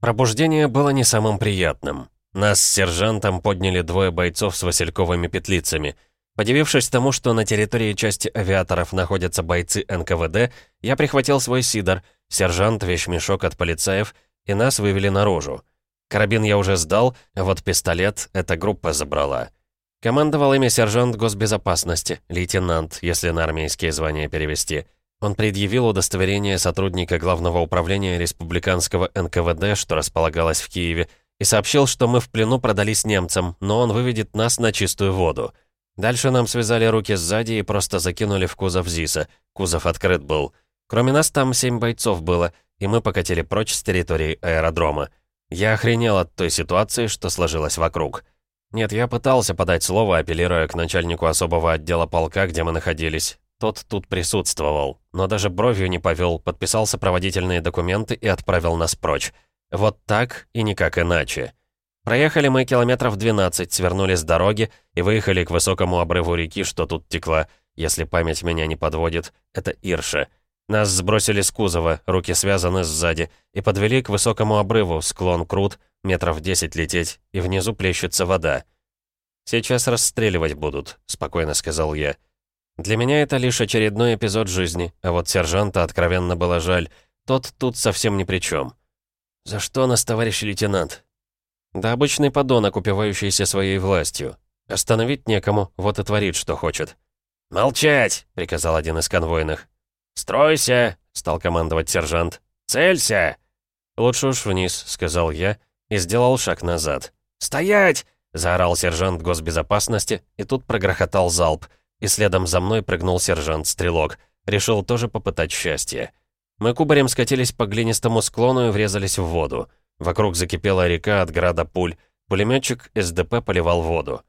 Пробуждение было не самым приятным. Нас с сержантом подняли двое бойцов с васильковыми петлицами. Подивившись тому, что на территории части авиаторов находятся бойцы НКВД, я прихватил свой сидор, сержант, вещмешок от полицаев, и нас вывели наружу. Карабин я уже сдал, а вот пистолет эта группа забрала. Командовал ими сержант госбезопасности, лейтенант, если на армейские звания перевести — он предъявил удостоверение сотрудника Главного управления Республиканского НКВД, что располагалось в Киеве, и сообщил, что мы в плену продались немцам, но он выведет нас на чистую воду. Дальше нам связали руки сзади и просто закинули в кузов ЗИСа. Кузов открыт был. Кроме нас там семь бойцов было, и мы покатили прочь с территории аэродрома. Я охренел от той ситуации, что сложилась вокруг. Нет, я пытался подать слово, апеллируя к начальнику особого отдела полка, где мы находились. Тот тут присутствовал, но даже бровью не повел, подписал сопроводительные документы и отправил нас прочь. Вот так и никак иначе. Проехали мы километров 12, свернули с дороги и выехали к высокому обрыву реки, что тут текла, если память меня не подводит, это Ирша. Нас сбросили с кузова, руки связаны сзади, и подвели к высокому обрыву, склон крут, метров 10 лететь, и внизу плещется вода. «Сейчас расстреливать будут», — спокойно сказал я. Для меня это лишь очередной эпизод жизни, а вот сержанта откровенно было жаль. Тот тут совсем ни при чем. «За что нас, товарищ лейтенант?» «Да обычный подонок, упивающийся своей властью. Остановить некому, вот и творит, что хочет». «Молчать!» — приказал один из конвойных. «Стройся!» — стал командовать сержант. «Целься!» «Лучше уж вниз», — сказал я и сделал шаг назад. «Стоять!» — заорал сержант госбезопасности, и тут прогрохотал залп — и следом за мной прыгнул сержант-стрелок. Решил тоже попытать счастье. Мы кубарем скатились по глинистому склону и врезались в воду. Вокруг закипела река от града пуль. Пулеметчик СДП поливал воду.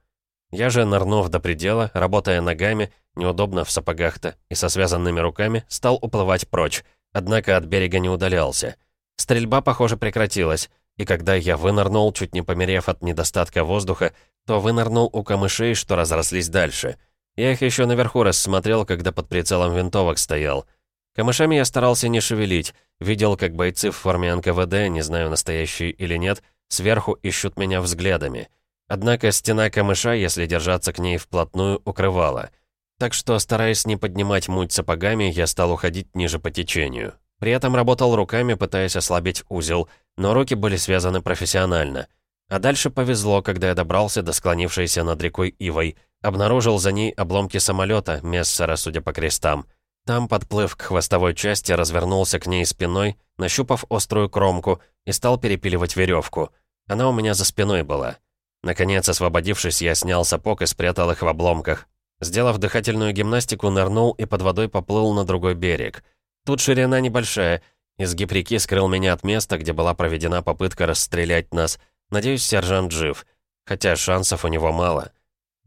Я же, нырнув до предела, работая ногами, неудобно в сапогах-то, и со связанными руками, стал уплывать прочь, однако от берега не удалялся. Стрельба, похоже, прекратилась, и когда я вынырнул, чуть не померев от недостатка воздуха, то вынырнул у камышей, что разрослись дальше — я их еще наверху рассмотрел, когда под прицелом винтовок стоял. Камышами я старался не шевелить. Видел, как бойцы в форме НКВД, не знаю, настоящие или нет, сверху ищут меня взглядами. Однако стена камыша, если держаться к ней вплотную, укрывала. Так что, стараясь не поднимать муть сапогами, я стал уходить ниже по течению. При этом работал руками, пытаясь ослабить узел, но руки были связаны профессионально. А дальше повезло, когда я добрался до склонившейся над рекой Ивой — Обнаружил за ней обломки самолета, Мессера, судя по крестам. Там, подплыв к хвостовой части, развернулся к ней спиной, нащупав острую кромку, и стал перепиливать веревку. Она у меня за спиной была. Наконец, освободившись, я снял сапог и спрятал их в обломках. Сделав дыхательную гимнастику, нырнул и под водой поплыл на другой берег. Тут ширина небольшая. Изгиб реки скрыл меня от места, где была проведена попытка расстрелять нас. Надеюсь, сержант жив. Хотя шансов у него мало.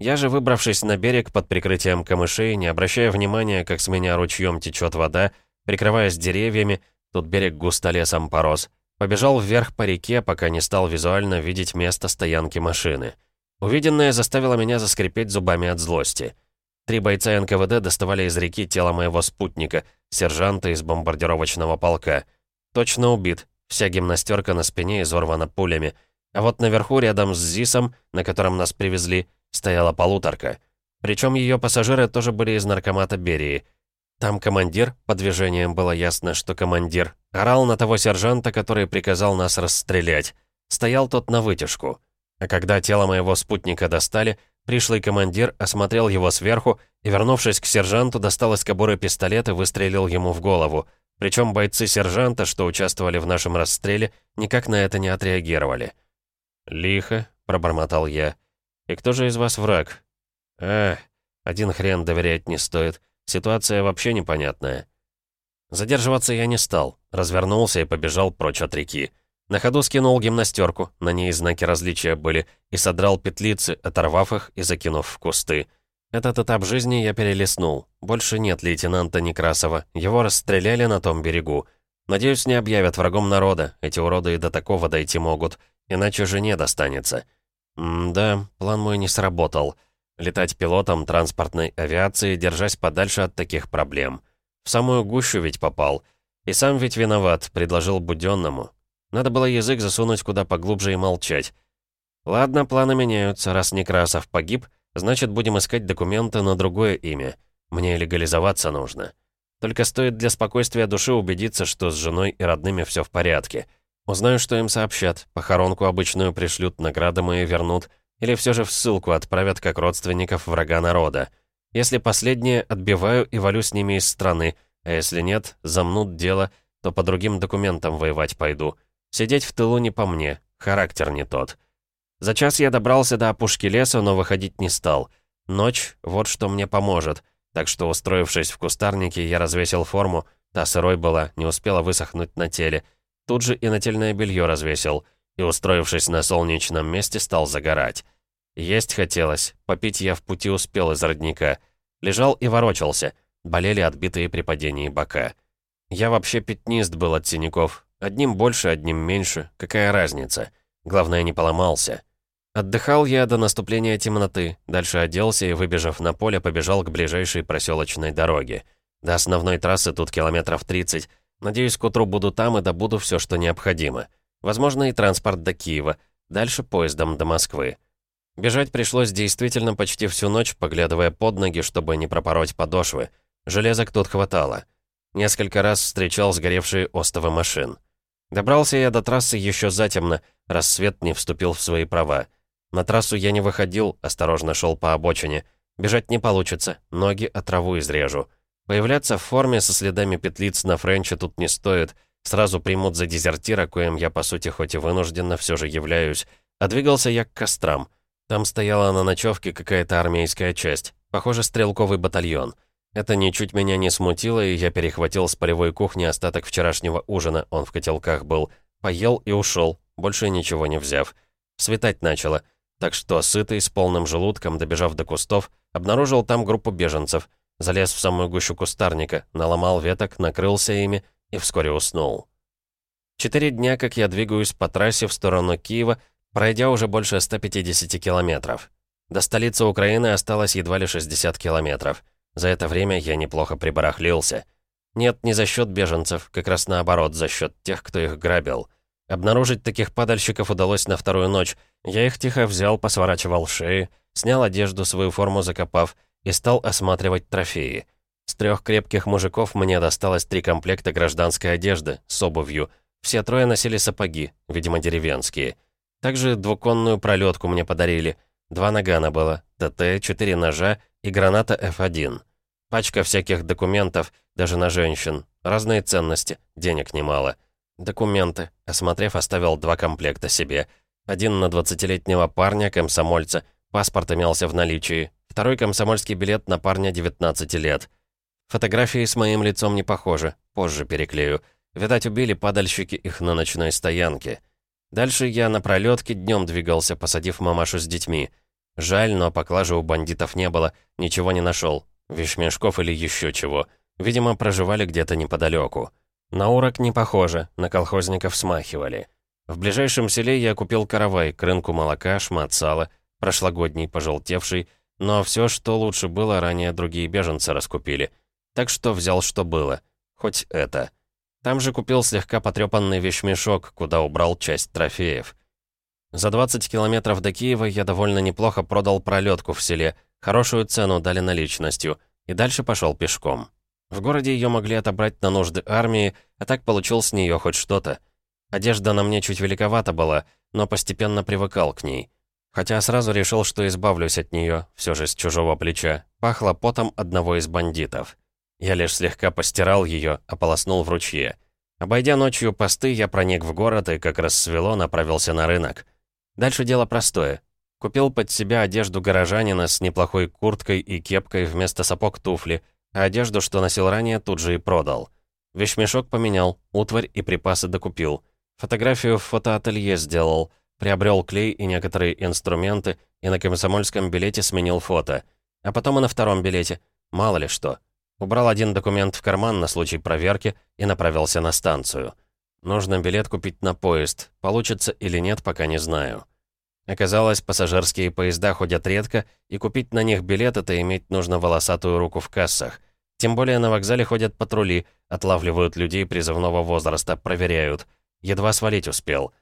Я же, выбравшись на берег под прикрытием камышей, не обращая внимания, как с меня ручьем течет вода, прикрываясь деревьями, тут берег густо лесом порос, побежал вверх по реке, пока не стал визуально видеть место стоянки машины. Увиденное заставило меня заскрипеть зубами от злости. Три бойца НКВД доставали из реки тело моего спутника, сержанта из бомбардировочного полка. Точно убит, вся гимнастерка на спине изорвана пулями. А вот наверху, рядом с ЗИСом, на котором нас привезли, стояла полуторка. Причем ее пассажиры тоже были из наркомата Берии. Там командир, по движениям было ясно, что командир, орал на того сержанта, который приказал нас расстрелять. Стоял тот на вытяжку. А когда тело моего спутника достали, пришлый командир осмотрел его сверху и, вернувшись к сержанту, достал из кобуры пистолет и выстрелил ему в голову. Причем бойцы сержанта, что участвовали в нашем расстреле, никак на это не отреагировали. «Лихо», — пробормотал я. «И кто же из вас враг?» «А, один хрен доверять не стоит. Ситуация вообще непонятная». Задерживаться я не стал. Развернулся и побежал прочь от реки. На ходу скинул гимнастерку, на ней знаки различия были, и содрал петлицы, оторвав их и закинув в кусты. Этот этап жизни я перелистнул. Больше нет лейтенанта Некрасова. Его расстреляли на том берегу. Надеюсь, не объявят врагом народа. Эти уроды и до такого дойти могут. Иначе жене достанется. М-да, план мой не сработал. Летать пилотом транспортной авиации, держась подальше от таких проблем. В самую гущу ведь попал. И сам ведь виноват, предложил Буденному. Надо было язык засунуть куда поглубже и молчать. Ладно, планы меняются. Раз Некрасов погиб, значит, будем искать документы на другое имя. Мне легализоваться нужно. Только стоит для спокойствия души убедиться, что с женой и родными все в порядке. Узнаю, что им сообщат. Похоронку обычную пришлют, награды мои вернут. Или все же в ссылку отправят как родственников врага народа. Если последнее, отбиваю и валю с ними из страны. А если нет, замнут дело, то по другим документам воевать пойду. Сидеть в тылу не по мне, характер не тот. За час я добрался до опушки леса, но выходить не стал. Ночь — вот что мне поможет. Так что, устроившись в кустарнике, я развесил форму. Та сырой была, не успела высохнуть на теле. Тут же и нательное белье развесил. И, устроившись на солнечном месте, стал загорать. Есть хотелось. Попить я в пути успел из родника. Лежал и ворочался. Болели отбитые при падении бока. Я вообще пятнист был от синяков. Одним больше, одним меньше. Какая разница? Главное, не поломался. Отдыхал я до наступления темноты, дальше оделся и, выбежав на поле, побежал к ближайшей проселочной дороге. До основной трассы тут километров 30. Надеюсь, к утру буду там и добуду все, что необходимо. Возможно, и транспорт до Киева. Дальше поездом до Москвы. Бежать пришлось действительно почти всю ночь, поглядывая под ноги, чтобы не пропороть подошвы. Железок тут хватало. Несколько раз встречал сгоревшие остовы машин. Добрался я до трассы еще затемно, рассвет не вступил в свои права. На трассу я не выходил, осторожно шел по обочине. Бежать не получится, ноги от траву изрежу. Появляться в форме со следами петлиц на френче тут не стоит. Сразу примут за дезертира, коим я, по сути, хоть и вынужденно, все же являюсь. А двигался я к кострам. Там стояла на ночевке какая-то армейская часть. Похоже, стрелковый батальон. Это ничуть меня не смутило, и я перехватил с полевой кухни остаток вчерашнего ужина, он в котелках был. Поел и ушел, больше ничего не взяв. Светать начало. Так что, сытый, с полным желудком, добежав до кустов, обнаружил там группу беженцев, залез в самую гущу кустарника, наломал веток, накрылся ими и вскоре уснул. Четыре дня, как я двигаюсь по трассе в сторону Киева, пройдя уже больше 150 километров. До столицы Украины осталось едва ли 60 километров. За это время я неплохо прибарахлился. Нет, не за счет беженцев, как раз наоборот, за счет тех, кто их грабил. Обнаружить таких падальщиков удалось на вторую ночь. Я их тихо взял, посворачивал шеи, снял одежду, свою форму закопав, и стал осматривать трофеи. С трех крепких мужиков мне досталось три комплекта гражданской одежды с обувью. Все трое носили сапоги, видимо, деревенские. Также двуконную пролетку мне подарили. Два нагана было, ТТ, четыре ножа и граната F1. Пачка всяких документов, даже на женщин. Разные ценности, денег немало. Документы. Осмотрев, оставил два комплекта себе. Один на 20-летнего парня, комсомольца. Паспорт имелся в наличии. Второй комсомольский билет на парня 19 лет. Фотографии с моим лицом не похожи. Позже переклею. Видать, убили падальщики их на ночной стоянке. Дальше я на пролетке днем двигался, посадив мамашу с детьми. Жаль, но поклажи у бандитов не было, ничего не нашел. Вещмешков или еще чего. Видимо, проживали где-то неподалеку. На урок не похоже, на колхозников смахивали. В ближайшем селе я купил каравай, к рынку молока, шмат сала, прошлогодний, пожелтевший, но все, что лучше было, ранее другие беженцы раскупили. Так что взял, что было. Хоть это. Там же купил слегка потрепанный вещмешок, куда убрал часть трофеев. За 20 километров до Киева я довольно неплохо продал пролетку в селе, хорошую цену дали наличностью, и дальше пошел пешком. В городе ее могли отобрать на нужды армии, а так получил с нее хоть что-то. Одежда на мне чуть великовата была, но постепенно привыкал к ней. Хотя сразу решил, что избавлюсь от нее, все же с чужого плеча. Пахло потом одного из бандитов. Я лишь слегка постирал ее, ополоснул в ручье. Обойдя ночью посты, я проник в город и, как рассвело, направился на рынок. Дальше дело простое. Купил под себя одежду горожанина с неплохой курткой и кепкой вместо сапог туфли — а одежду, что носил ранее, тут же и продал. Вещмешок поменял, утварь и припасы докупил. Фотографию в фотоателье сделал, приобрел клей и некоторые инструменты, и на комсомольском билете сменил фото. А потом и на втором билете. Мало ли что. Убрал один документ в карман на случай проверки и направился на станцию. Нужно билет купить на поезд. Получится или нет, пока не знаю. Оказалось, пассажирские поезда ходят редко, и купить на них билет — это иметь нужно волосатую руку в кассах. Тем более на вокзале ходят патрули, отлавливают людей призывного возраста, проверяют. Едва свалить успел.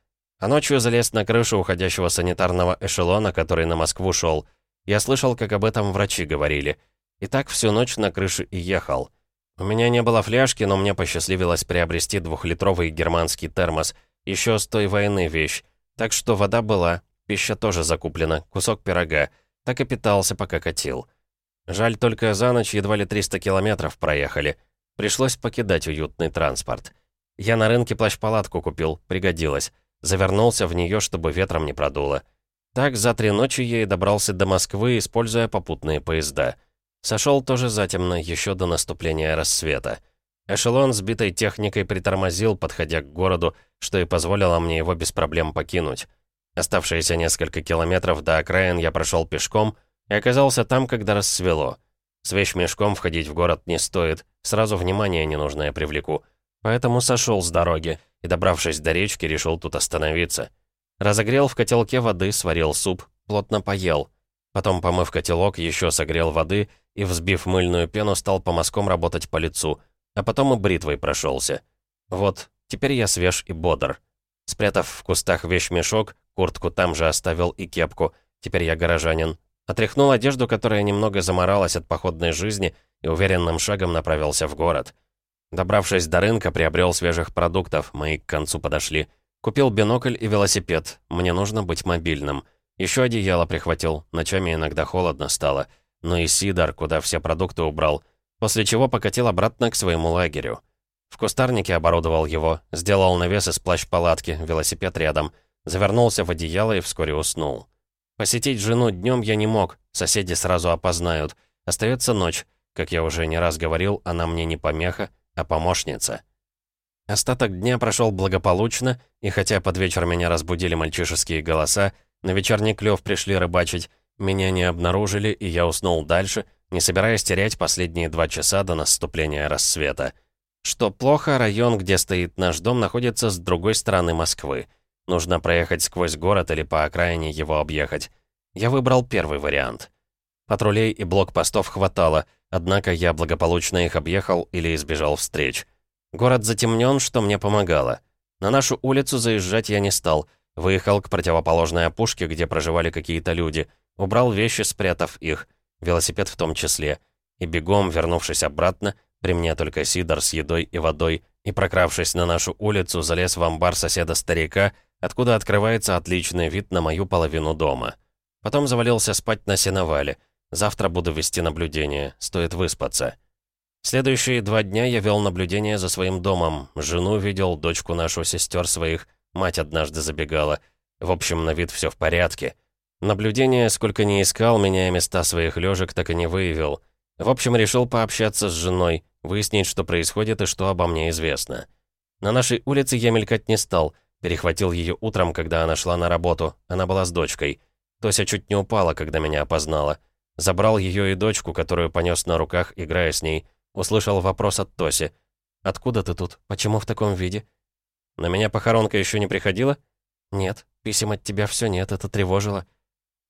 А ночью залез на крышу уходящего санитарного эшелона, который на Москву шел. Я слышал, как об этом врачи говорили. И так всю ночь на крыше и ехал. У меня не было фляжки, но мне посчастливилось приобрести двухлитровый германский термос. Еще с той войны вещь. Так что вода была, пища тоже закуплена, кусок пирога. Так и питался, пока катил. Жаль, только за ночь едва ли 300 километров проехали. Пришлось покидать уютный транспорт. Я на рынке плащ-палатку купил, пригодилось. Завернулся в нее, чтобы ветром не продуло. Так за три ночи я и добрался до Москвы, используя попутные поезда. Сошел тоже затемно, еще до наступления рассвета. Эшелон с битой техникой притормозил, подходя к городу, что и позволило мне его без проблем покинуть. Оставшиеся несколько километров до окраин я прошел пешком и оказался там, когда рассвело. С вещмешком входить в город не стоит, сразу внимание ненужное привлеку. Поэтому сошел с дороги и, добравшись до речки, решил тут остановиться. Разогрел в котелке воды, сварил суп, плотно поел. Потом, помыв котелок, еще согрел воды и, взбив мыльную пену, стал по мазкам работать по лицу, а потом и бритвой прошелся. Вот, теперь я свеж и бодр. Спрятав в кустах вещмешок, куртку там же оставил и кепку, теперь я горожанин. Отряхнул одежду, которая немного заморалась от походной жизни, и уверенным шагом направился в город. Добравшись до рынка, приобрел свежих продуктов, мои к концу подошли. Купил бинокль и велосипед, мне нужно быть мобильным. Еще одеяло прихватил, ночами иногда холодно стало. Ну и сидор, куда все продукты убрал. После чего покатил обратно к своему лагерю. В кустарнике оборудовал его, сделал навес из плащ-палатки, велосипед рядом. Завернулся в одеяло и вскоре уснул. Посетить жену днем я не мог, соседи сразу опознают. Остается ночь. Как я уже не раз говорил, она мне не помеха, а помощница. Остаток дня прошел благополучно, и хотя под вечер меня разбудили мальчишеские голоса, на вечерний клев пришли рыбачить, меня не обнаружили, и я уснул дальше, не собираясь терять последние два часа до наступления рассвета. Что плохо, район, где стоит наш дом, находится с другой стороны Москвы. Нужно проехать сквозь город или по окраине его объехать. Я выбрал первый вариант. Патрулей и блокпостов хватало, однако я благополучно их объехал или избежал встреч. Город затемнен, что мне помогало. На нашу улицу заезжать я не стал. Выехал к противоположной опушке, где проживали какие-то люди. Убрал вещи, спрятав их. Велосипед в том числе. И бегом, вернувшись обратно, при мне только сидор с едой и водой, и прокравшись на нашу улицу, залез в амбар соседа-старика, откуда открывается отличный вид на мою половину дома. Потом завалился спать на сеновале. Завтра буду вести наблюдение, стоит выспаться. Следующие два дня я вел наблюдение за своим домом. Жену видел, дочку нашу, сестер своих. Мать однажды забегала. В общем, на вид все в порядке. Наблюдение, сколько не искал, меняя места своих лежек, так и не выявил. В общем, решил пообщаться с женой, выяснить, что происходит и что обо мне известно. На нашей улице я мелькать не стал. Перехватил ее утром, когда она шла на работу. Она была с дочкой. Тося чуть не упала, когда меня опознала. Забрал ее и дочку, которую понес на руках, играя с ней. Услышал вопрос от Тоси. «Откуда ты тут? Почему в таком виде?» «На меня похоронка еще не приходила?» «Нет, писем от тебя все нет, это тревожило».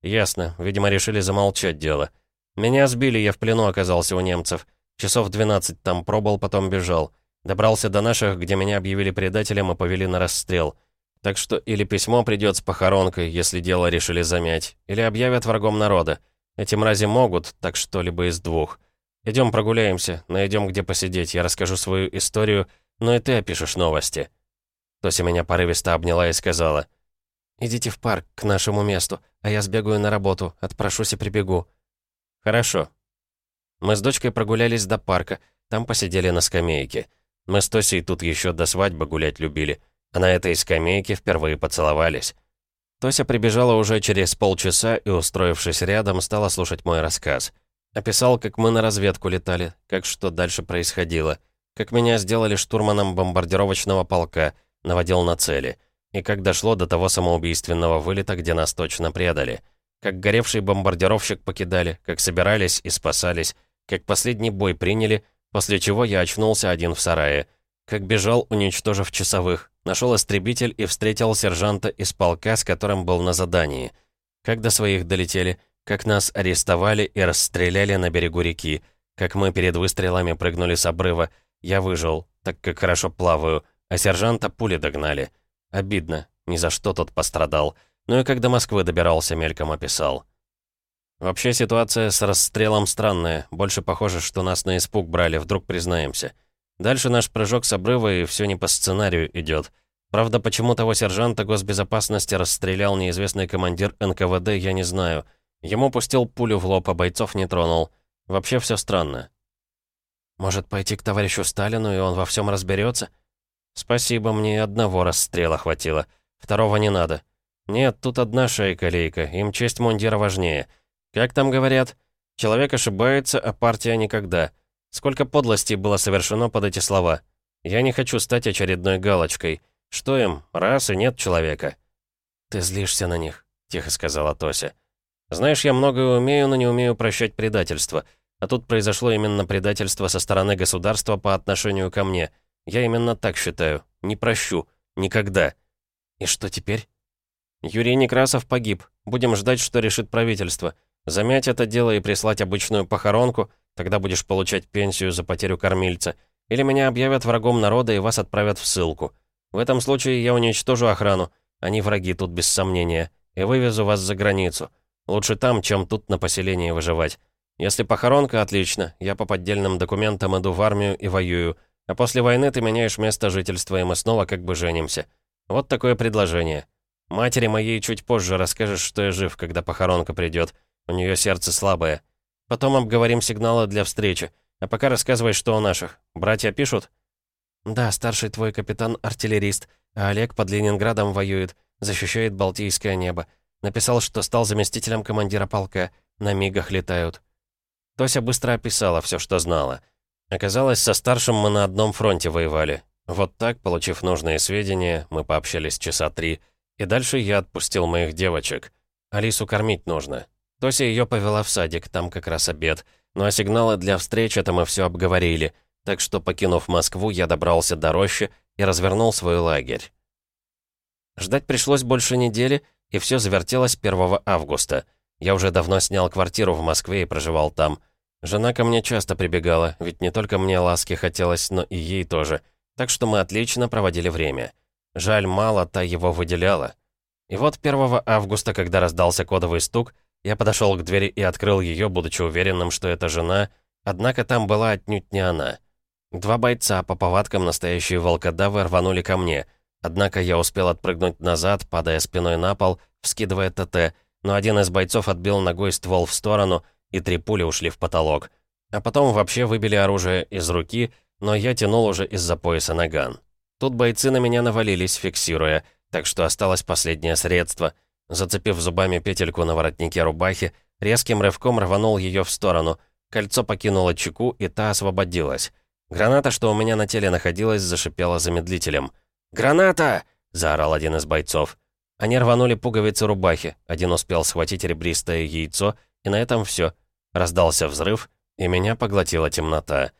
«Ясно, видимо, решили замолчать дело. Меня сбили, я в плену оказался у немцев. Часов 12 там пробыл, потом бежал. Добрался до наших, где меня объявили предателем и повели на расстрел. Так что или письмо придет с похоронкой, если дело решили замять, или объявят врагом народа. Эти мрази могут, так что либо из двух». Идем прогуляемся, найдем где посидеть, я расскажу свою историю, но и ты опишешь новости». Тося меня порывисто обняла и сказала, «Идите в парк, к нашему месту, а я сбегаю на работу, отпрошусь и прибегу». «Хорошо». Мы с дочкой прогулялись до парка, там посидели на скамейке. Мы с Тосей тут еще до свадьбы гулять любили, а на этой скамейке впервые поцеловались. Тося прибежала уже через полчаса и, устроившись рядом, стала слушать мой рассказ. Описал, как мы на разведку летали, как что дальше происходило, как меня сделали штурманом бомбардировочного полка, наводил на цели, и как дошло до того самоубийственного вылета, где нас точно предали, как горевший бомбардировщик покидали, как собирались и спасались, как последний бой приняли, после чего я очнулся один в сарае, как бежал, уничтожив часовых, нашел истребитель и встретил сержанта из полка, с которым был на задании, как до своих долетели — как нас арестовали и расстреляли на берегу реки. Как мы перед выстрелами прыгнули с обрыва. Я выжил, так как хорошо плаваю, а сержанта пули догнали. Обидно. Ни за что тот пострадал. Ну и как до Москвы добирался, мельком описал. Вообще ситуация с расстрелом странная. Больше похоже, что нас на испуг брали, вдруг признаемся. Дальше наш прыжок с обрыва, и все не по сценарию идет. Правда, почему того сержанта госбезопасности расстрелял неизвестный командир НКВД, я не знаю. Ему пустил пулю в лоб, а бойцов не тронул. Вообще все странно. Может, пойти к товарищу Сталину, и он во всем разберется? Спасибо, мне одного расстрела хватило. Второго не надо. Нет, тут одна шейка-лейка, им честь мундира важнее. Как там говорят? Человек ошибается, а партия никогда. Сколько подлостей было совершено под эти слова. Я не хочу стать очередной галочкой. Что им, раз и нет человека? «Ты злишься на них», — тихо сказала Тося. «Знаешь, я многое умею, но не умею прощать предательство. А тут произошло именно предательство со стороны государства по отношению ко мне. Я именно так считаю. Не прощу. Никогда». «И что теперь?» «Юрий Некрасов погиб. Будем ждать, что решит правительство. Замять это дело и прислать обычную похоронку, тогда будешь получать пенсию за потерю кормильца. Или меня объявят врагом народа и вас отправят в ссылку. В этом случае я уничтожу охрану. Они враги тут без сомнения. И вывезу вас за границу. Лучше там, чем тут на поселении выживать. Если похоронка, отлично. Я по поддельным документам иду в армию и воюю. А после войны ты меняешь место жительства, и мы снова как бы женимся. Вот такое предложение. Матери моей чуть позже расскажешь, что я жив, когда похоронка придет. У нее сердце слабое. Потом обговорим сигналы для встречи. А пока рассказывай, что у наших. Братья пишут?» «Да, старший твой капитан — артиллерист, а Олег под Ленинградом воюет, защищает Балтийское небо. Написал, что стал заместителем командира полка. На мигах летают». Тося быстро описала все, что знала. Оказалось, со старшим мы на одном фронте воевали. Вот так, получив нужные сведения, мы пообщались часа три — и дальше я отпустил моих девочек. Алису кормить нужно. Тося ее повела в садик, там как раз обед. Ну а сигналы для встреч это мы все обговорили. Так что, покинув Москву, я добрался до рощи и развернул свой лагерь. Ждать пришлось больше недели, и все завертелось 1 августа. Я уже давно снял квартиру в Москве и проживал там. Жена ко мне часто прибегала, ведь не только мне ласки хотелось, но и ей тоже. Так что мы отлично проводили время. Жаль, мало та его выделяла. И вот 1 августа, когда раздался кодовый стук, я подошел к двери и открыл ее, будучи уверенным, что это жена, однако там была отнюдь не она. Два бойца, по повадкам настоящие волкодавы, рванули ко мне. Однако я успел отпрыгнуть назад, падая спиной на пол, вскидывая ТТ, но один из бойцов отбил ногой ствол в сторону, и три пули ушли в потолок. А потом вообще выбили оружие из руки, но я тянул уже из-за пояса наган. Тут бойцы на меня навалились, фиксируя, так что осталось последнее средство. Зацепив зубами петельку на воротнике рубахи, резким рывком рванул ее в сторону. Кольцо покинуло чеку, и та освободилась. Граната, что у меня на теле находилась, зашипела замедлителем. «Граната!» — заорал один из бойцов. Они рванули пуговицы рубахи. Один успел схватить ребристое яйцо, и на этом все. Раздался взрыв, и меня поглотила темнота.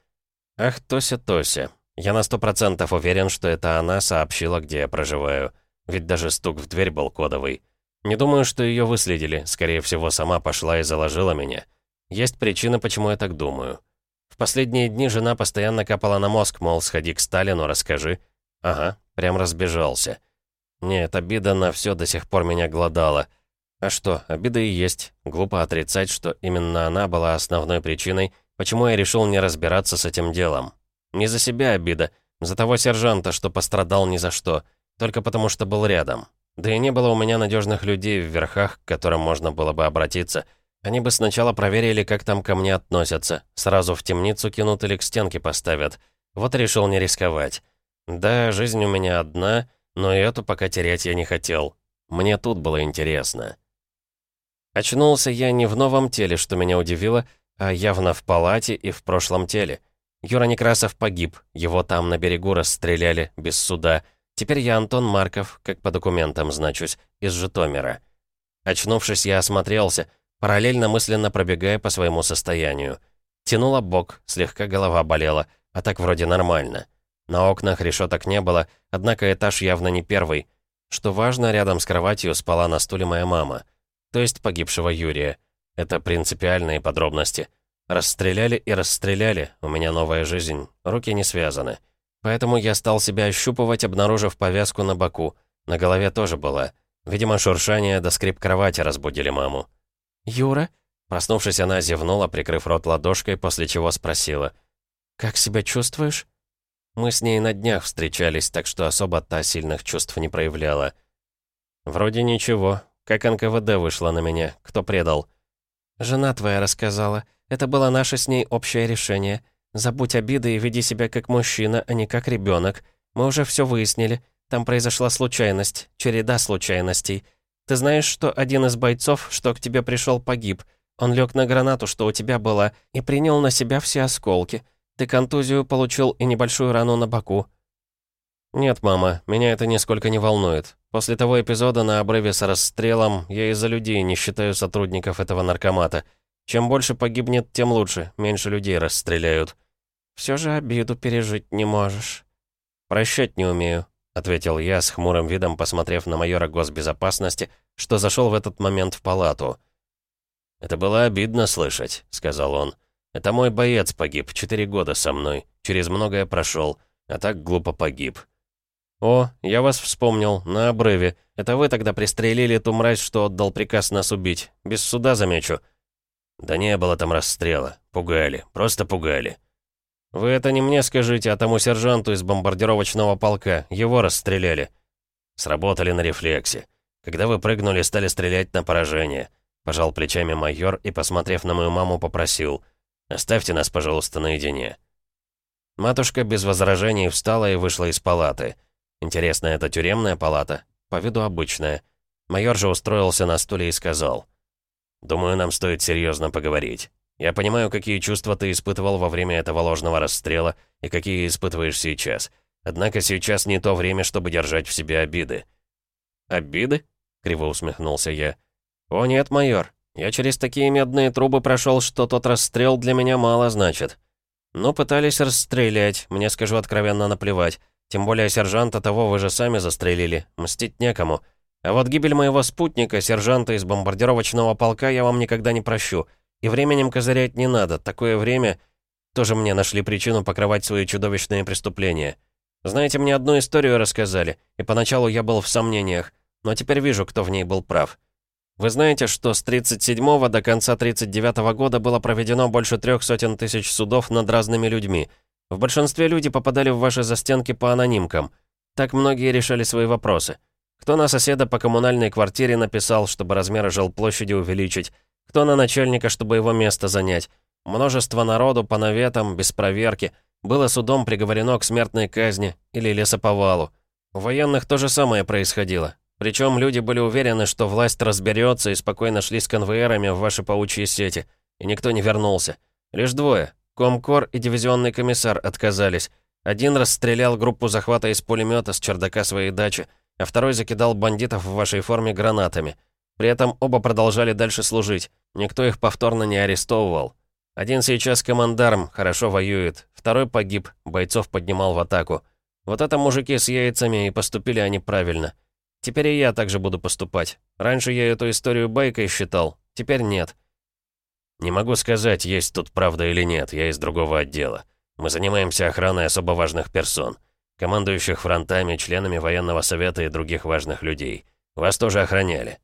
«Ах, Тося, Тося, я на сто процентов уверен, что это она сообщила, где я проживаю. Ведь даже стук в дверь был кодовый. Не думаю, что ее выследили. Скорее всего, сама пошла и заложила меня. Есть причина, почему я так думаю. В последние дни жена постоянно капала на мозг, мол, сходи к Сталину, расскажи. Ага, прям разбежался. Нет, обида на все до сих пор меня глодала. А что, обида и есть. Глупо отрицать, что именно она была основной причиной, почему я решил не разбираться с этим делом. Не за себя обида, за того сержанта, что пострадал ни за что, только потому что был рядом. Да и не было у меня надежных людей в верхах, к которым можно было бы обратиться. Они бы сначала проверили, как там ко мне относятся, сразу в темницу кинут или к стенке поставят. Вот решил не рисковать. Да, жизнь у меня одна, но и эту пока терять я не хотел. Мне тут было интересно. Очнулся я не в новом теле, что меня удивило, а явно в палате и в прошлом теле. Юра Некрасов погиб, его там на берегу расстреляли, без суда. Теперь я Антон Марков, как по документам значусь, из Житомира. Очнувшись, я осмотрелся, параллельно мысленно пробегая по своему состоянию. Тянула бок, слегка голова болела, а так вроде нормально. На окнах решеток не было, однако этаж явно не первый. Что важно, рядом с кроватью спала на стуле моя мама. То есть погибшего Юрия. Это принципиальные подробности. Расстреляли и расстреляли, у меня новая жизнь, руки не связаны. Поэтому я стал себя ощупывать, обнаружив повязку на боку. На голове тоже была. Видимо, шуршание до скрип кровати разбудили маму. «Юра?» Проснувшись, она зевнула, прикрыв рот ладошкой, после чего спросила. «Как себя чувствуешь?» Мы с ней на днях встречались, так что особо та сильных чувств не проявляла. «Вроде ничего. Как НКВД вышла на меня. Кто предал?» «Жена твоя рассказала. Это было наше с ней общее решение. Забудь обиды и веди себя как мужчина, а не как ребенок. Мы уже все выяснили. Там произошла случайность, череда случайностей. Ты знаешь, что один из бойцов, что к тебе пришел, погиб. Он лег на гранату, что у тебя была, и принял на себя все осколки. Ты контузию получил и небольшую рану на боку». «Нет, мама, меня это нисколько не волнует. После того эпизода на обрыве с расстрелом я из-за людей не считаю сотрудников этого наркомата. Чем больше погибнет, тем лучше, меньше людей расстреляют». «Все же обиду пережить не можешь». «Прощать не умею», — ответил я с хмурым видом, посмотрев на майора госбезопасности, что зашел в этот момент в палату. «Это было обидно слышать», — сказал он. «Это мой боец погиб, четыре года со мной, через многое прошел, а так глупо погиб». «О, я вас вспомнил, на обрыве. Это вы тогда пристрелили ту мразь, что отдал приказ нас убить. Без суда, замечу». «Да не было там расстрела. Пугали. Просто пугали». «Вы это не мне скажите, а тому сержанту из бомбардировочного полка. Его расстреляли». «Сработали на рефлексе. Когда вы прыгнули, стали стрелять на поражение». Пожал плечами майор и, посмотрев на мою маму, попросил. «Оставьте нас, пожалуйста, наедине». Матушка без возражений встала и вышла из палаты. Интересно, это тюремная палата? По виду обычная. Майор же устроился на стуле и сказал. «Думаю, нам стоит серьезно поговорить». Я понимаю, какие чувства ты испытывал во время этого ложного расстрела и какие испытываешь сейчас. Однако сейчас не то время, чтобы держать в себе обиды». «Обиды?» — криво усмехнулся я. «О нет, майор, я через такие медные трубы прошел, что тот расстрел для меня мало значит. Ну, пытались расстрелять, мне, скажу откровенно, наплевать. Тем более сержанта того вы же сами застрелили, мстить некому. А вот гибель моего спутника, сержанта из бомбардировочного полка, я вам никогда не прощу». И временем козырять не надо, такое время... Тоже мне нашли причину покрывать свои чудовищные преступления. Знаете, мне одну историю рассказали, и поначалу я был в сомнениях, но теперь вижу, кто в ней был прав. Вы знаете, что с 37 до конца 39 -го года было проведено больше трех сотен тысяч судов над разными людьми. В большинстве люди попадали в ваши застенки по анонимкам. Так многие решали свои вопросы. Кто на соседа по коммунальной квартире написал, чтобы размеры жилплощади увеличить, кто на начальника, чтобы его место занять. Множество народу по наветам, без проверки, было судом приговорено к смертной казни или лесоповалу. У военных то же самое происходило. Причем люди были уверены, что власть разберется и спокойно шли с конвоирами в ваши паучьи сети. И никто не вернулся. Лишь двое. Комкор и дивизионный комиссар отказались. Один расстрелял группу захвата из пулемета с чердака своей дачи, а второй закидал бандитов в вашей форме гранатами. При этом оба продолжали дальше служить. Никто их повторно не арестовывал. Один сейчас командарм, хорошо воюет. Второй погиб, бойцов поднимал в атаку. Вот это мужики с яйцами, и поступили они правильно. Теперь и я также буду поступать. Раньше я эту историю байкой считал, теперь нет. Не могу сказать, есть тут правда или нет, я из другого отдела. Мы занимаемся охраной особо важных персон, командующих фронтами, членами военного совета и других важных людей. Вас тоже охраняли.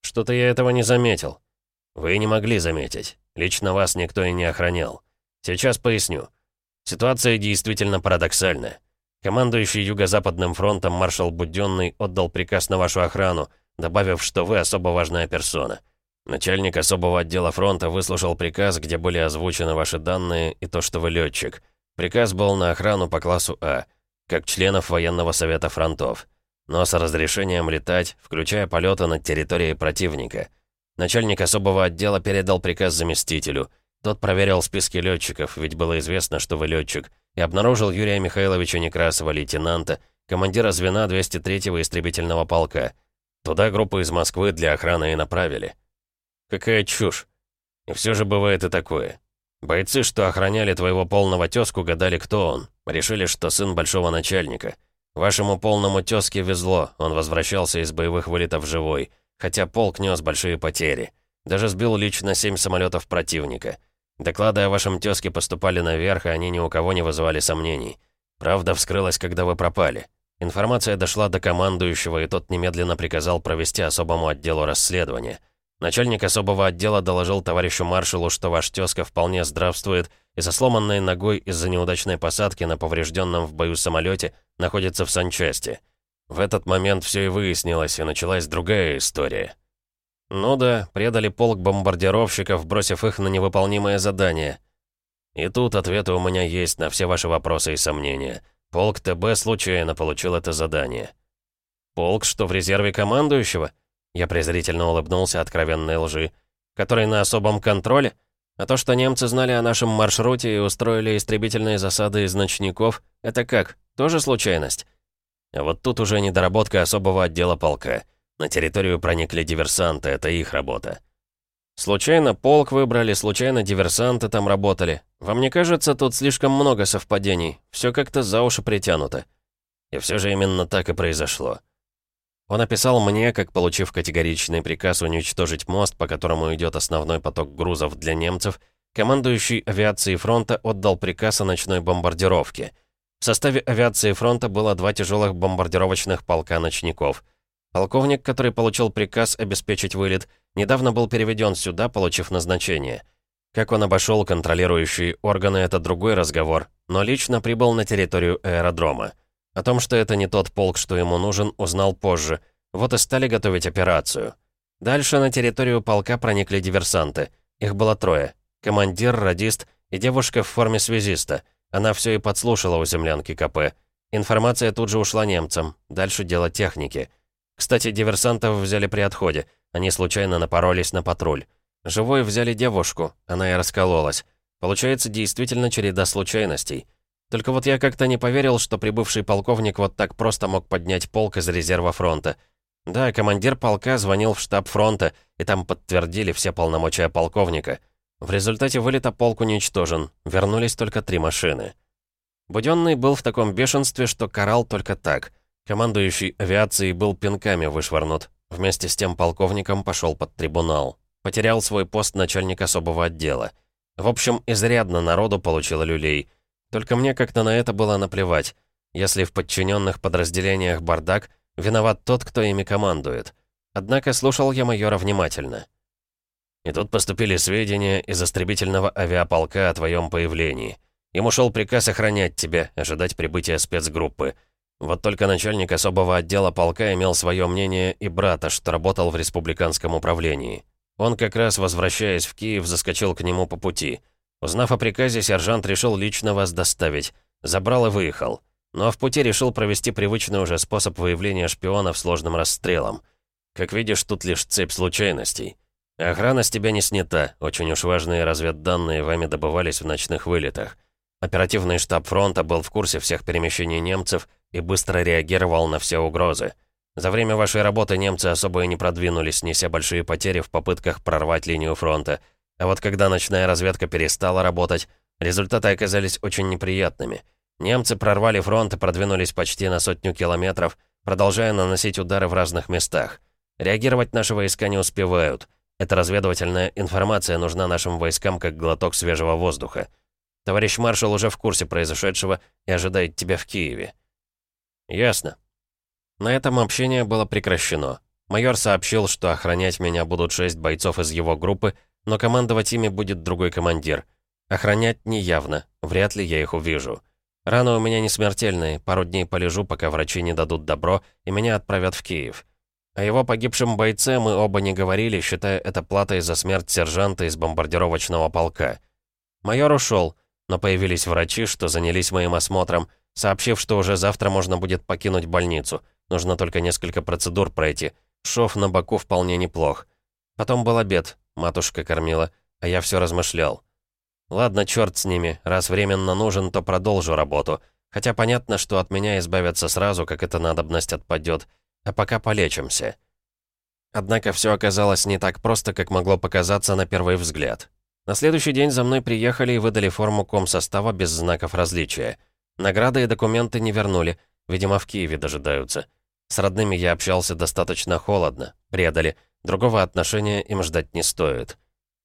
Что-то я этого не заметил. Вы не могли заметить. Лично вас никто и не охранял. Сейчас поясню. Ситуация действительно парадоксальная. Командующий Юго-Западным фронтом маршал Буденный отдал приказ на вашу охрану, добавив, что вы особо важная персона. Начальник особого отдела фронта выслушал приказ, где были озвучены ваши данные и то, что вы летчик. Приказ был на охрану по классу А, как членов военного совета фронтов но с разрешением летать, включая полеты над территорией противника. Начальник особого отдела передал приказ заместителю. Тот проверил списки летчиков, ведь было известно, что вы летчик, и обнаружил Юрия Михайловича Некрасова, лейтенанта, командира звена 203-го истребительного полка. Туда группу из Москвы для охраны и направили. Какая чушь. И все же бывает и такое. Бойцы, что охраняли твоего полного тезку, гадали, кто он. Решили, что сын большого начальника. Вашему полному тёзке везло, он возвращался из боевых вылетов живой, хотя полк нес большие потери. Даже сбил лично семь самолетов противника. Доклады о вашем тёзке поступали наверх, и они ни у кого не вызывали сомнений. Правда вскрылась, когда вы пропали. Информация дошла до командующего, и тот немедленно приказал провести особому отделу расследование. Начальник особого отдела доложил товарищу маршалу, что ваш тезка вполне здравствует и со сломанной ногой из-за неудачной посадки на поврежденном в бою самолете находится в санчасти. В этот момент все и выяснилось, и началась другая история. Ну да, предали полк бомбардировщиков, бросив их на невыполнимое задание. И тут ответы у меня есть на все ваши вопросы и сомнения. Полк ТБ случайно получил это задание. Полк, что в резерве командующего? Я презрительно улыбнулся откровенной лжи. Который на особом контроле? А то, что немцы знали о нашем маршруте и устроили истребительные засады из ночников, это как? Тоже случайность? А вот тут уже недоработка особого отдела полка. На территорию проникли диверсанты, это их работа. Случайно полк выбрали, случайно диверсанты там работали. Вам не кажется, тут слишком много совпадений? Все как-то за уши притянуто. И все же именно так и произошло. Он описал мне, как, получив категоричный приказ уничтожить мост, по которому идет основной поток грузов для немцев, командующий авиацией фронта отдал приказ о ночной бомбардировке. В составе авиации фронта было два тяжелых бомбардировочных полка ночников. Полковник, который получил приказ обеспечить вылет, недавно был переведен сюда, получив назначение. Как он обошел контролирующие органы, это другой разговор, но лично прибыл на территорию аэродрома. О том, что это не тот полк, что ему нужен, узнал позже. Вот и стали готовить операцию. Дальше на территорию полка проникли диверсанты. Их было трое. Командир, радист и девушка в форме связиста. Она все и подслушала у землянки КП. Информация тут же ушла немцам. Дальше дело техники. Кстати, диверсантов взяли при отходе. Они случайно напоролись на патруль. Живой взяли девушку. Она и раскололась. Получается, действительно череда случайностей. Только вот я как-то не поверил, что прибывший полковник вот так просто мог поднять полк из резерва фронта. Да, командир полка звонил в штаб фронта, и там подтвердили все полномочия полковника. В результате вылета полк уничтожен, вернулись только три машины. Буденный был в таком бешенстве, что карал только так. Командующий авиацией был пинками вышвырнут. Вместе с тем полковником пошел под трибунал. Потерял свой пост начальник особого отдела. В общем, изрядно народу получил люлей. Только мне как-то на это было наплевать. Если в подчиненных подразделениях бардак, виноват тот, кто ими командует. Однако слушал я майора внимательно. И тут поступили сведения из истребительного авиаполка о твоем появлении. Ему шел приказ охранять тебя, ожидать прибытия спецгруппы. Вот только начальник особого отдела полка имел свое мнение и брата, что работал в республиканском управлении. Он как раз, возвращаясь в Киев, заскочил к нему по пути — Узнав о приказе, сержант решил лично вас доставить. Забрал и выехал. Но в пути решил провести привычный уже способ выявления шпионов сложным расстрелом. Как видишь, тут лишь цепь случайностей. Охрана с тебя не снята, очень уж важные разведданные вами добывались в ночных вылетах. Оперативный штаб фронта был в курсе всех перемещений немцев и быстро реагировал на все угрозы. За время вашей работы немцы особо и не продвинулись, неся большие потери в попытках прорвать линию фронта – а вот когда ночная разведка перестала работать, результаты оказались очень неприятными. Немцы прорвали фронт и продвинулись почти на сотню километров, продолжая наносить удары в разных местах. Реагировать наши войска не успевают. Эта разведывательная информация нужна нашим войскам как глоток свежего воздуха. Товарищ маршал уже в курсе произошедшего и ожидает тебя в Киеве. Ясно. На этом общение было прекращено. Майор сообщил, что охранять меня будут шесть бойцов из его группы, но командовать ими будет другой командир. Охранять неявно, вряд ли я их увижу. Раны у меня не смертельные, пару дней полежу, пока врачи не дадут добро, и меня отправят в Киев. О его погибшем бойце мы оба не говорили, считая это платой за смерть сержанта из бомбардировочного полка. Майор ушел, но появились врачи, что занялись моим осмотром, сообщив, что уже завтра можно будет покинуть больницу. Нужно только несколько процедур пройти. Шов на боку вполне неплох. Потом был обед, Матушка кормила, а я все размышлял. Ладно, черт с ними, раз временно нужен, то продолжу работу. Хотя понятно, что от меня избавятся сразу, как эта надобность отпадет. А пока полечимся. Однако все оказалось не так просто, как могло показаться на первый взгляд. На следующий день за мной приехали и выдали форму комсостава без знаков различия. Награды и документы не вернули, видимо, в Киеве дожидаются. С родными я общался достаточно холодно, предали, Другого отношения им ждать не стоит.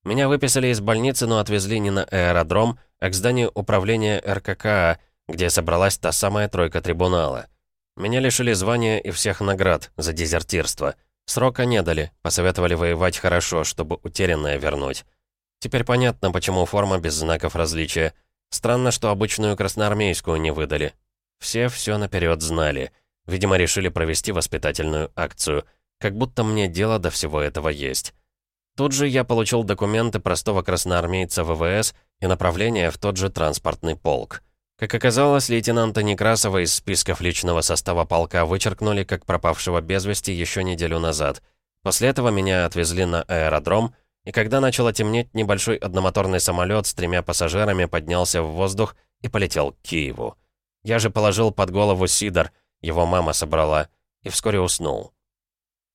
Меня выписали из больницы, но отвезли не на аэродром, а к зданию управления РККА, где собралась та самая тройка трибунала. Меня лишили звания и всех наград за дезертирство. Срока не дали, посоветовали воевать хорошо, чтобы утерянное вернуть. Теперь понятно, почему форма без знаков различия. Странно, что обычную красноармейскую не выдали. Все все наперед знали. Видимо, решили провести воспитательную акцию. Как будто мне дело до всего этого есть. Тут же я получил документы простого красноармейца ВВС и направление в тот же транспортный полк. Как оказалось, лейтенанта Некрасова из списков личного состава полка вычеркнули как пропавшего без вести еще неделю назад. После этого меня отвезли на аэродром, и когда начало темнеть, небольшой одномоторный самолет с тремя пассажирами поднялся в воздух и полетел к Киеву. Я же положил под голову Сидор, его мама собрала, и вскоре уснул.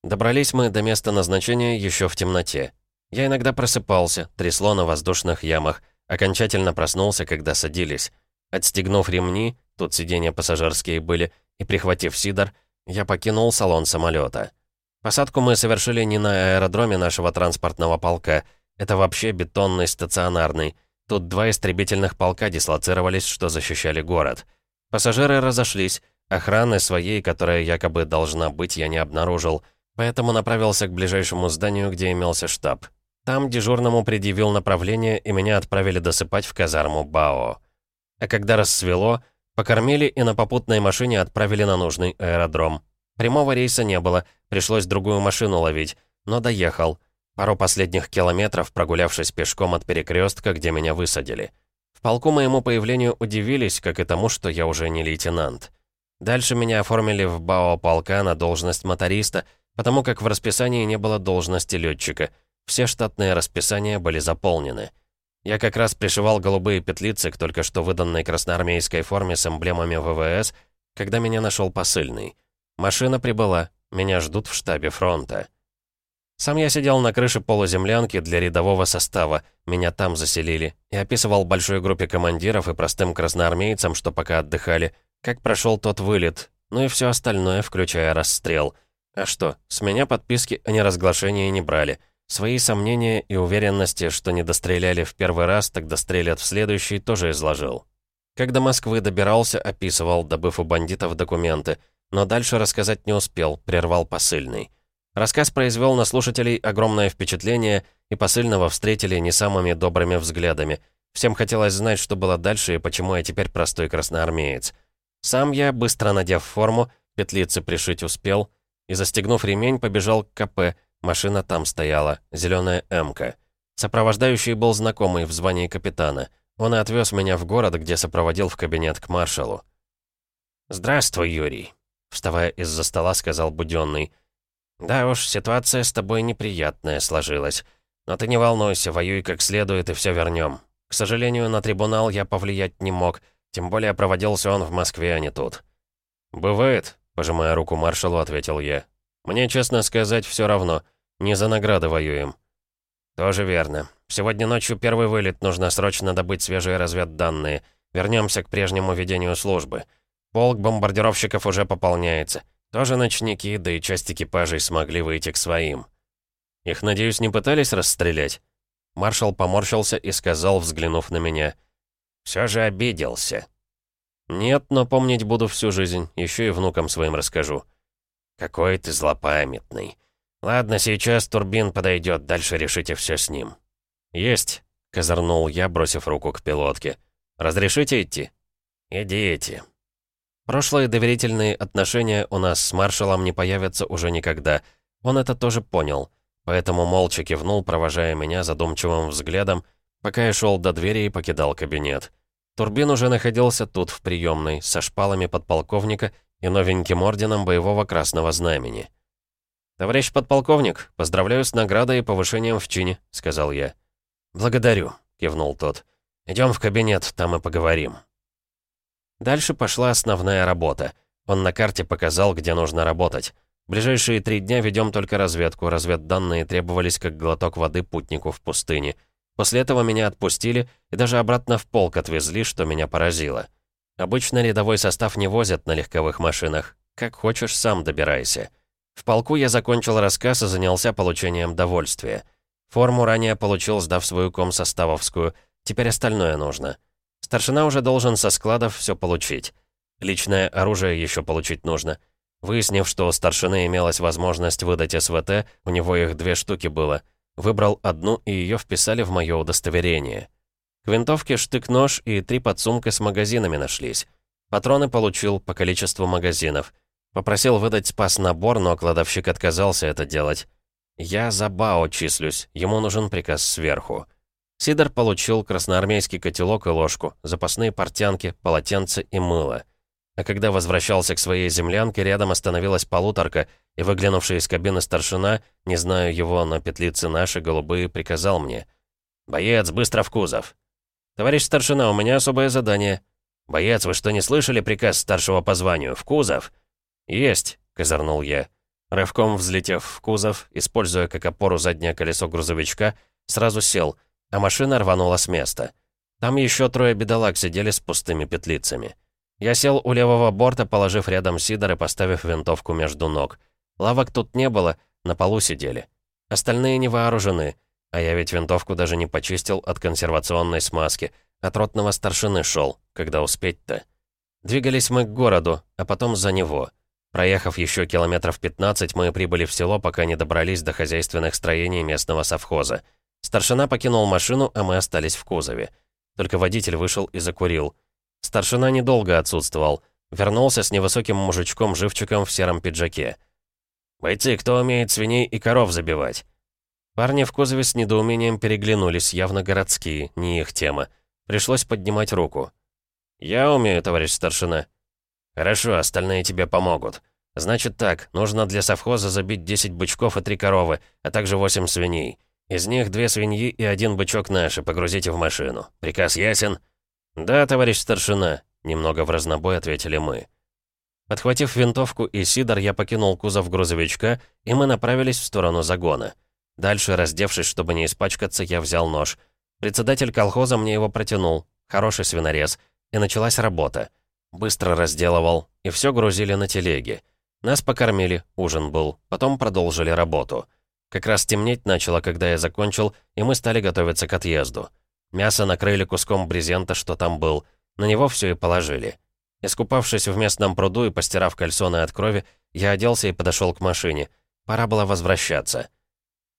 Добрались мы до места назначения еще в темноте. Я иногда просыпался, трясло на воздушных ямах, окончательно проснулся, когда садились. Отстегнув ремни, тут сиденья пассажирские были, и прихватив сидор, я покинул салон самолета. Посадку мы совершили не на аэродроме нашего транспортного полка, это вообще бетонный стационарный. Тут два истребительных полка дислоцировались, что защищали город. Пассажиры разошлись, охраны своей, которая якобы должна быть, я не обнаружил, поэтому направился к ближайшему зданию, где имелся штаб. Там дежурному предъявил направление, и меня отправили досыпать в казарму БАО. А когда рассвело, покормили и на попутной машине отправили на нужный аэродром. Прямого рейса не было, пришлось другую машину ловить, но доехал. Пару последних километров, прогулявшись пешком от перекрестка, где меня высадили. В полку моему появлению удивились, как и тому, что я уже не лейтенант. Дальше меня оформили в БАО полка на должность моториста, потому как в расписании не было должности летчика. Все штатные расписания были заполнены. Я как раз пришивал голубые петлицы к только что выданной красноармейской форме с эмблемами ВВС, когда меня нашел посыльный. Машина прибыла, меня ждут в штабе фронта. Сам я сидел на крыше полуземлянки для рядового состава, меня там заселили, и описывал большой группе командиров и простым красноармейцам, что пока отдыхали, как прошел тот вылет, ну и все остальное, включая расстрел. А что, с меня подписки о неразглашении не брали. Свои сомнения и уверенности, что не достреляли в первый раз, так дострелят в следующий, тоже изложил. Как до Москвы добирался, описывал, добыв у бандитов документы, но дальше рассказать не успел, прервал посыльный. Рассказ произвел на слушателей огромное впечатление, и посыльного встретили не самыми добрыми взглядами. Всем хотелось знать, что было дальше и почему я теперь простой красноармеец. Сам я, быстро надев форму, петлицы пришить успел, и, застегнув ремень, побежал к КП, Машина там стояла, зеленая «Эмка». Сопровождающий был знакомый в звании капитана. Он и отвез меня в город, где сопроводил в кабинет к маршалу. «Здравствуй, Юрий», — вставая из-за стола, сказал Буденный. «Да уж, ситуация с тобой неприятная сложилась. Но ты не волнуйся, воюй как следует и все вернем. К сожалению, на трибунал я повлиять не мог, тем более проводился он в Москве, а не тут». «Бывает», — пожимая руку маршалу, ответил я. Мне, честно сказать, все равно. Не за награды воюем». «Тоже верно. Сегодня ночью первый вылет, нужно срочно добыть свежие разведданные. Вернемся к прежнему ведению службы. Полк бомбардировщиков уже пополняется. Тоже ночники, да и часть экипажей смогли выйти к своим. Их, надеюсь, не пытались расстрелять?» Маршал поморщился и сказал, взглянув на меня. «Все же обиделся». «Нет, но помнить буду всю жизнь, еще и внукам своим расскажу». «Какой ты злопамятный. Ладно, сейчас Турбин подойдет, дальше решите все с ним». «Есть», — козырнул я, бросив руку к пилотке. «Разрешите идти?» «Идите». Прошлые доверительные отношения у нас с маршалом не появятся уже никогда. Он это тоже понял. Поэтому молча кивнул, провожая меня задумчивым взглядом, пока я шел до двери и покидал кабинет. Турбин уже находился тут, в приемной, со шпалами подполковника и новеньким орденом боевого красного знамени. «Товарищ подполковник, поздравляю с наградой и повышением в чине», — сказал я. «Благодарю», — кивнул тот. «Идем в кабинет, там и поговорим». Дальше пошла основная работа. Он на карте показал, где нужно работать. Ближайшие три дня ведем только разведку. Разведданные требовались как глоток воды путнику в пустыне. После этого меня отпустили и даже обратно в полк отвезли, что меня поразило. Обычно рядовой состав не возят на легковых машинах. Как хочешь, сам добирайся. В полку я закончил рассказ и занялся получением довольствия. Форму ранее получил, сдав свою комсоставовскую. Теперь остальное нужно. Старшина уже должен со складов все получить. Личное оружие еще получить нужно. Выяснив, что у старшины имелась возможность выдать СВТ, у него их две штуки было. Выбрал одну, и ее вписали в мое удостоверение. К винтовке штык-нож и три подсумка с магазинами нашлись. Патроны получил по количеству магазинов. Попросил выдать спас-набор, но кладовщик отказался это делать. Я за Бао числюсь, ему нужен приказ сверху. Сидор получил красноармейский котелок и ложку, запасные портянки, полотенце и мыло. А когда возвращался к своей землянке, рядом остановилась полуторка, и выглянувший из кабины старшина, не знаю его, но петлицы наши, голубые, приказал мне. «Боец, быстро в кузов!» «Товарищ старшина, у меня особое задание». «Боец, вы что, не слышали приказ старшего по званию? В кузов!» «Есть!» — козырнул я. Рывком взлетев в кузов, используя как опору заднее колесо грузовичка, сразу сел, а машина рванула с места. Там еще трое бедолаг сидели с пустыми петлицами. Я сел у левого борта, положив рядом сидор и поставив винтовку между ног. Лавок тут не было, на полу сидели. Остальные не вооружены, а я ведь винтовку даже не почистил от консервационной смазки. От ротного старшины шел, когда успеть-то. Двигались мы к городу, а потом за него. Проехав еще километров 15, мы прибыли в село, пока не добрались до хозяйственных строений местного совхоза. Старшина покинул машину, а мы остались в кузове. Только водитель вышел и закурил. Старшина недолго отсутствовал. Вернулся с невысоким мужичком-живчиком в сером пиджаке. «Бойцы, кто умеет свиней и коров забивать?» Парни в кузове с недоумением переглянулись, явно городские, не их тема. Пришлось поднимать руку. «Я умею, товарищ старшина». «Хорошо, остальные тебе помогут. Значит так, нужно для совхоза забить 10 бычков и 3 коровы, а также 8 свиней. Из них две свиньи и один бычок наши, погрузите в машину. Приказ ясен?» «Да, товарищ старшина», — немного в разнобой ответили мы. Подхватив винтовку и сидор, я покинул кузов грузовичка, и мы направились в сторону загона. Дальше, раздевшись, чтобы не испачкаться, я взял нож. Председатель колхоза мне его протянул, хороший свинорез, и началась работа. Быстро разделывал, и все грузили на телеги. Нас покормили, ужин был, потом продолжили работу. Как раз темнеть начало, когда я закончил, и мы стали готовиться к отъезду. Мясо накрыли куском брезента, что там был. На него все и положили. Искупавшись в местном пруду и постирав кальсоны от крови, я оделся и подошел к машине. Пора было возвращаться.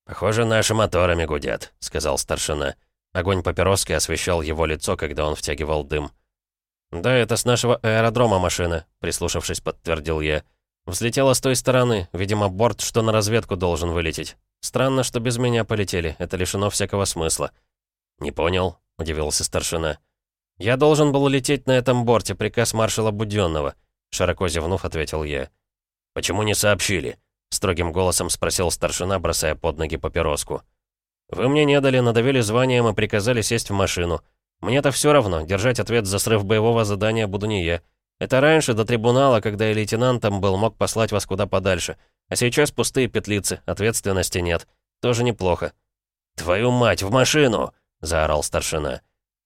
«Похоже, наши моторами гудят», — сказал старшина. Огонь папироски освещал его лицо, когда он втягивал дым. «Да, это с нашего аэродрома машина», — прислушавшись, подтвердил я. «Взлетела с той стороны. Видимо, борт, что на разведку должен вылететь. Странно, что без меня полетели. Это лишено всякого смысла». «Не понял», — удивился старшина. «Я должен был лететь на этом борте, приказ маршала Будённого», — широко зевнув, ответил я. «Почему не сообщили?» — строгим голосом спросил старшина, бросая под ноги папироску. «Вы мне не дали, надавили званием и приказали сесть в машину. Мне-то все равно, держать ответ за срыв боевого задания буду не я. Это раньше, до трибунала, когда я лейтенантом был, мог послать вас куда подальше. А сейчас пустые петлицы, ответственности нет. Тоже неплохо». «Твою мать, в машину!» — заорал старшина.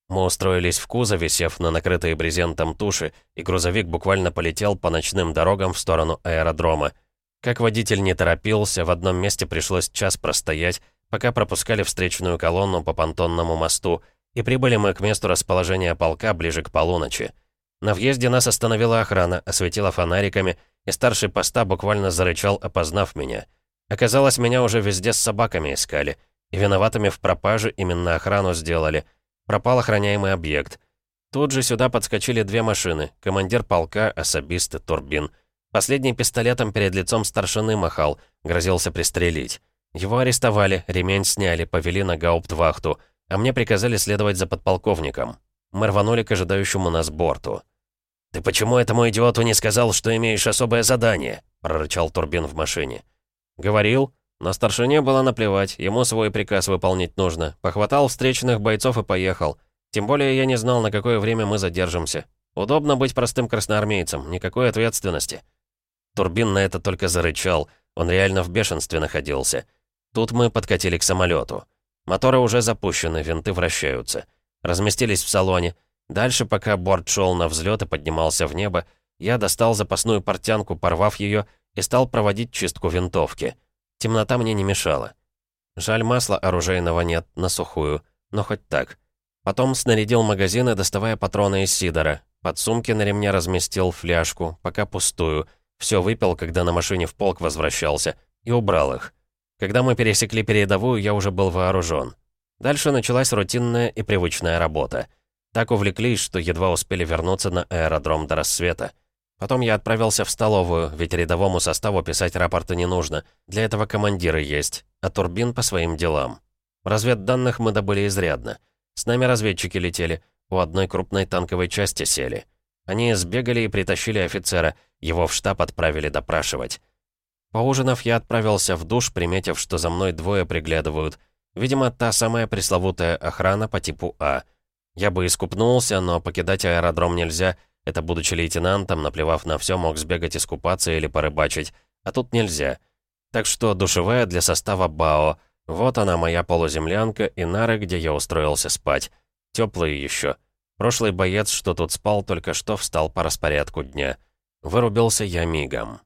Мы устроились в кузове, сев на накрытые брезентом туши, и грузовик буквально полетел по ночным дорогам в сторону аэродрома. Как водитель не торопился, в одном месте пришлось час простоять, пока пропускали встречную колонну по понтонному мосту, и прибыли мы к месту расположения полка ближе к полуночи. На въезде нас остановила охрана, осветила фонариками, и старший поста буквально зарычал, опознав меня. Оказалось, меня уже везде с собаками искали — и виноватыми в пропаже именно охрану сделали. Пропал охраняемый объект. Тут же сюда подскочили две машины. Командир полка, особист и турбин. Последний пистолетом перед лицом старшины махал, грозился пристрелить. Его арестовали, ремень сняли, повели на гауптвахту, а мне приказали следовать за подполковником. Мы рванули к ожидающему нас борту. «Ты почему этому идиоту не сказал, что имеешь особое задание?» — прорычал Турбин в машине. «Говорил», но старшине было наплевать, ему свой приказ выполнить нужно. Похватал встреченных бойцов и поехал. Тем более я не знал, на какое время мы задержимся. Удобно быть простым красноармейцем, никакой ответственности. Турбин на это только зарычал, он реально в бешенстве находился. Тут мы подкатили к самолету. Моторы уже запущены, винты вращаются. Разместились в салоне. Дальше, пока борт шел на взлет и поднимался в небо, я достал запасную портянку, порвав ее, и стал проводить чистку винтовки. Темнота мне не мешала. Жаль, масла оружейного нет, на сухую, но хоть так. Потом снарядил магазины, доставая патроны из Сидора. Под сумки на ремне разместил фляжку, пока пустую. Все выпил, когда на машине в полк возвращался, и убрал их. Когда мы пересекли передовую, я уже был вооружен. Дальше началась рутинная и привычная работа. Так увлеклись, что едва успели вернуться на аэродром до рассвета. Потом я отправился в столовую, ведь рядовому составу писать рапорты не нужно. Для этого командиры есть, а Турбин по своим делам. Разведданных мы добыли изрядно. С нами разведчики летели, у одной крупной танковой части сели. Они сбегали и притащили офицера, его в штаб отправили допрашивать. Поужинав, я отправился в душ, приметив, что за мной двое приглядывают. Видимо, та самая пресловутая охрана по типу А. Я бы искупнулся, но покидать аэродром нельзя. Это, будучи лейтенантом, наплевав на все, мог сбегать искупаться или порыбачить. А тут нельзя. Так что душевая для состава БАО. Вот она, моя полуземлянка и нары, где я устроился спать. Теплые еще. Прошлый боец, что тут спал, только что встал по распорядку дня. Вырубился я мигом.